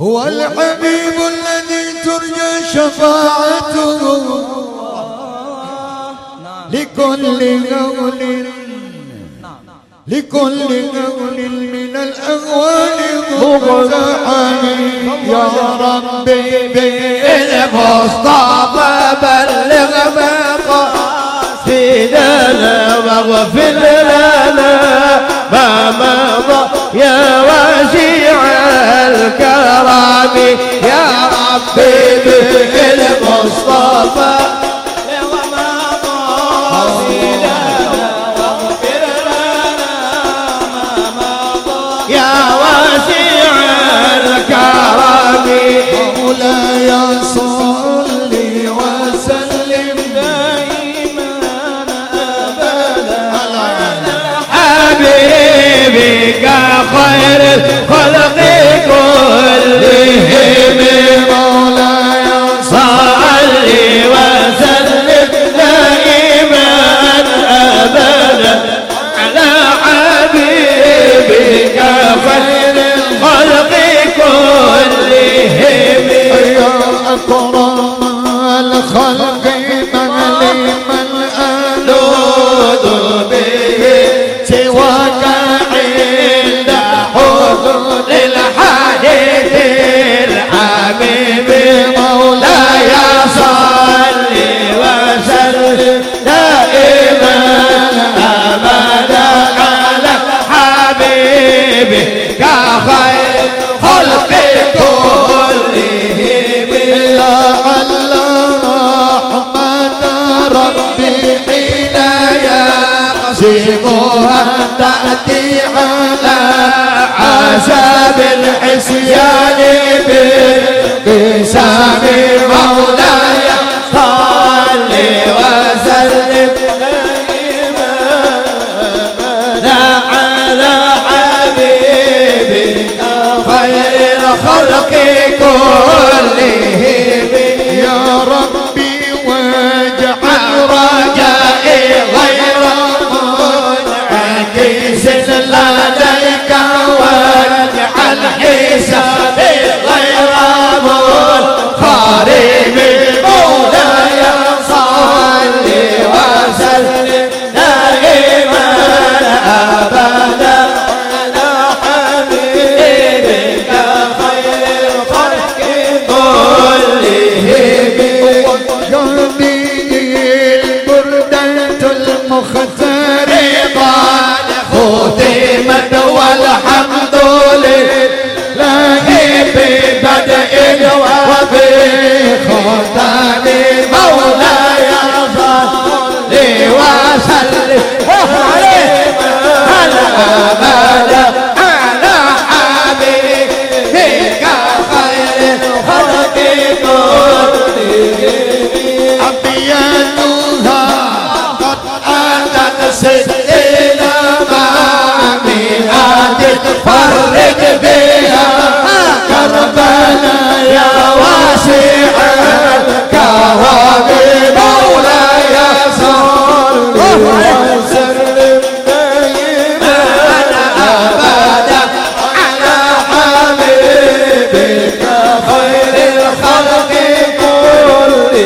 هو الحبيب الذي ترجى شفاعته. لكل قول لكل قول من الأهوال مغزحا يا ربي بالمصطفى بلغ مقاصدنا واغفر لنا ما مضى. يا الكرم يا ربي بالمصطفى يا واسع الكرم مولاي وسلم دائما ابدا حبيبك خير الخلق. يا عذاب العصيان وقت رضا ولد بيها كربلا يا واسع الكرم مولاي صل وسلم دائما ابدا على حبيبك خير الخلق كلهم.